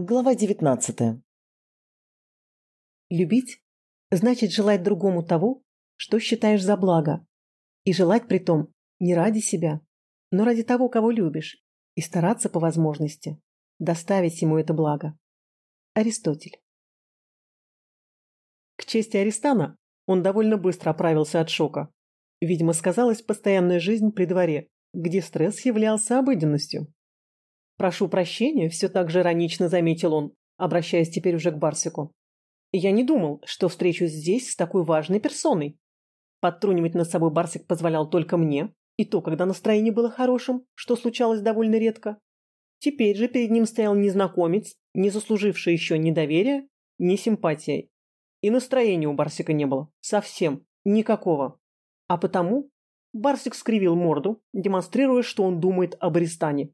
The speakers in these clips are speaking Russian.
Глава 19. Любить значит желать другому того, что считаешь за благо, и желать при том не ради себя, но ради того, кого любишь, и стараться по возможности доставить ему это благо. Аристотель. К чести Аристана, он довольно быстро оправился от шока. Видимо, сказалась постоянная жизнь при дворе, где стресс являлся обыденностью. «Прошу прощения», – все так же иронично заметил он, обращаясь теперь уже к Барсику. «Я не думал, что встречусь здесь с такой важной персоной». Подтрунивать над собой Барсик позволял только мне, и то, когда настроение было хорошим, что случалось довольно редко. Теперь же перед ним стоял незнакомец, не заслуживший еще ни доверия, ни симпатии. И настроения у Барсика не было. Совсем. Никакого. А потому Барсик скривил морду, демонстрируя, что он думает об Аристане.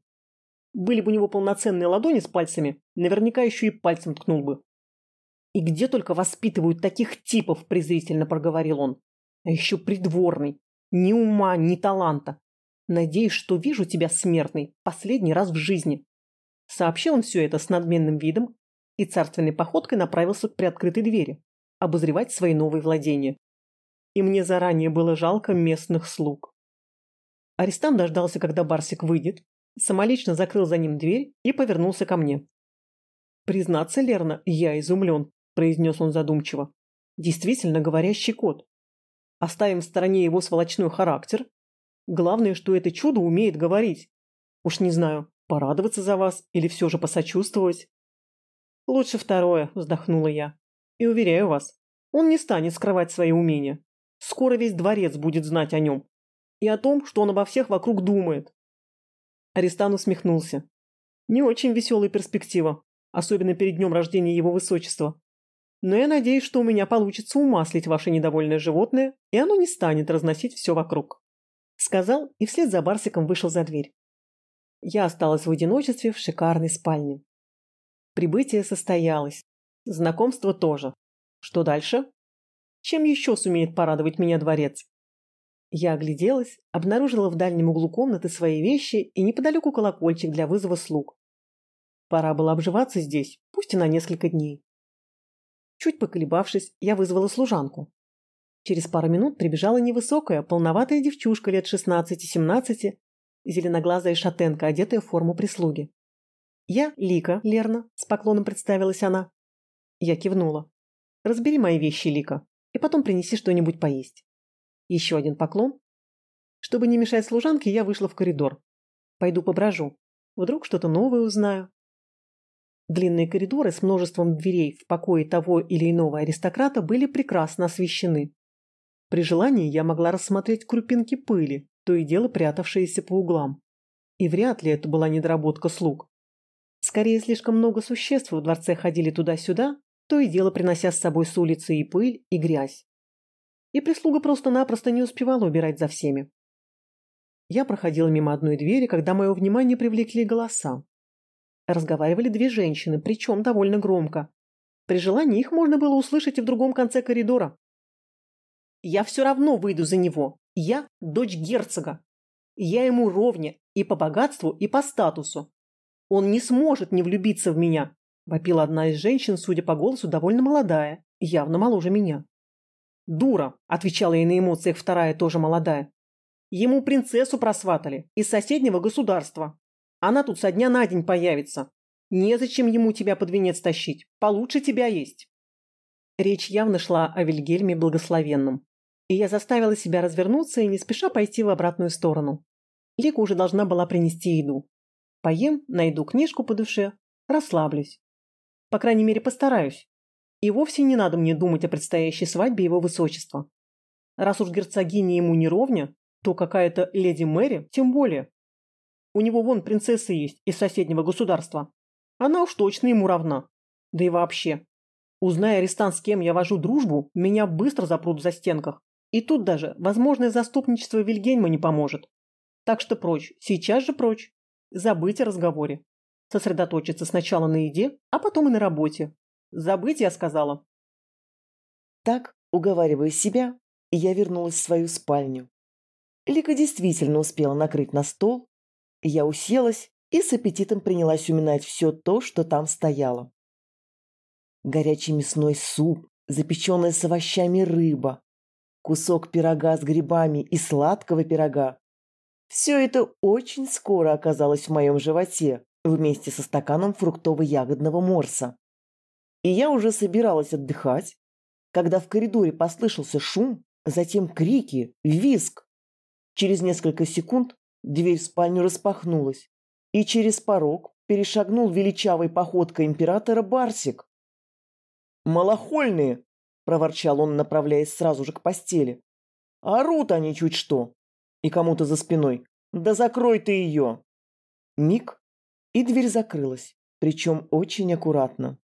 Были бы у него полноценные ладони с пальцами, наверняка еще и пальцем ткнул бы. «И где только воспитывают таких типов?» – презрительно проговорил он. «А еще придворный. Ни ума, ни таланта. Надеюсь, что вижу тебя, смертный, последний раз в жизни». Сообщил он все это с надменным видом и царственной походкой направился к приоткрытой двери, обозревать свои новые владения. И мне заранее было жалко местных слуг. Арестант дождался, когда Барсик выйдет, самолично закрыл за ним дверь и повернулся ко мне. «Признаться, Лерна, я изумлен», – произнес он задумчиво. «Действительно говорящий кот. Оставим в стороне его сволочной характер. Главное, что это чудо умеет говорить. Уж не знаю, порадоваться за вас или все же посочувствовать». «Лучше второе», – вздохнула я. «И уверяю вас, он не станет скрывать свои умения. Скоро весь дворец будет знать о нем. И о том, что он обо всех вокруг думает. Аристан усмехнулся. Не очень веселая перспектива, особенно перед днем рождения его высочества. Но я надеюсь, что у меня получится умаслить ваше недовольное животное, и оно не станет разносить все вокруг. Сказал и вслед за Барсиком вышел за дверь. Я осталась в одиночестве в шикарной спальне. Прибытие состоялось. Знакомство тоже. Что дальше? Чем еще сумеет порадовать меня дворец? Я огляделась, обнаружила в дальнем углу комнаты свои вещи и неподалеку колокольчик для вызова слуг. Пора было обживаться здесь, пусть и на несколько дней. Чуть поколебавшись, я вызвала служанку. Через пару минут прибежала невысокая, полноватая девчушка лет 16-17, зеленоглазая шатенка, одетая в форму прислуги. «Я Лика, Лерна», – с поклоном представилась она. Я кивнула. «Разбери мои вещи, Лика, и потом принеси что-нибудь поесть». Еще один поклон. Чтобы не мешать служанке, я вышла в коридор. Пойду поброжу. Вдруг что-то новое узнаю. Длинные коридоры с множеством дверей в покое того или иного аристократа были прекрасно освещены. При желании я могла рассмотреть крупинки пыли, то и дело прятавшиеся по углам. И вряд ли это была недоработка слуг. Скорее, слишком много существ в дворце ходили туда-сюда, то и дело принося с собой с улицы и пыль, и грязь и прислуга просто-напросто не успевала убирать за всеми. Я проходила мимо одной двери, когда мое внимание привлекли голоса. Разговаривали две женщины, причем довольно громко. При желании их можно было услышать и в другом конце коридора. «Я все равно выйду за него. Я дочь герцога. Я ему ровня и по богатству, и по статусу. Он не сможет не влюбиться в меня», – вопила одна из женщин, судя по голосу, довольно молодая, явно моложе меня. «Дура», – отвечала ей на эмоциях вторая, тоже молодая. «Ему принцессу просватали из соседнего государства. Она тут со дня на день появится. Незачем ему тебя под венец тащить. Получше тебя есть». Речь явно шла о Вильгельме Благословенном. И я заставила себя развернуться и не спеша пойти в обратную сторону. Лика уже должна была принести еду. Поем, найду книжку по душе, расслаблюсь. По крайней мере, постараюсь. И вовсе не надо мне думать о предстоящей свадьбе его высочества. Раз уж герцогиня ему не ровня, то какая-то леди Мэри тем более. У него вон принцесса есть из соседнего государства. Она уж точно ему равна. Да и вообще. Узная арестант, с кем я вожу дружбу, меня быстро запрут в застенках. И тут даже возможное заступничество Вильгельма не поможет. Так что прочь, сейчас же прочь. Забыть о разговоре. Сосредоточиться сначала на еде, а потом и на работе. Забыть, я сказала. Так, уговаривая себя, я вернулась в свою спальню. Лика действительно успела накрыть на стол. Я уселась и с аппетитом принялась уминать все то, что там стояло. Горячий мясной суп, запеченная с овощами рыба, кусок пирога с грибами и сладкого пирога. Все это очень скоро оказалось в моем животе, вместе со стаканом фруктово-ягодного морса. И я уже собиралась отдыхать, когда в коридоре послышался шум, затем крики, визг. Через несколько секунд дверь в спальню распахнулась, и через порог перешагнул величавой походкой императора Барсик. «Малохольные!» – проворчал он, направляясь сразу же к постели. «Орут они чуть что!» И кому-то за спиной. «Да закрой ты ее!» Миг, и дверь закрылась, причем очень аккуратно.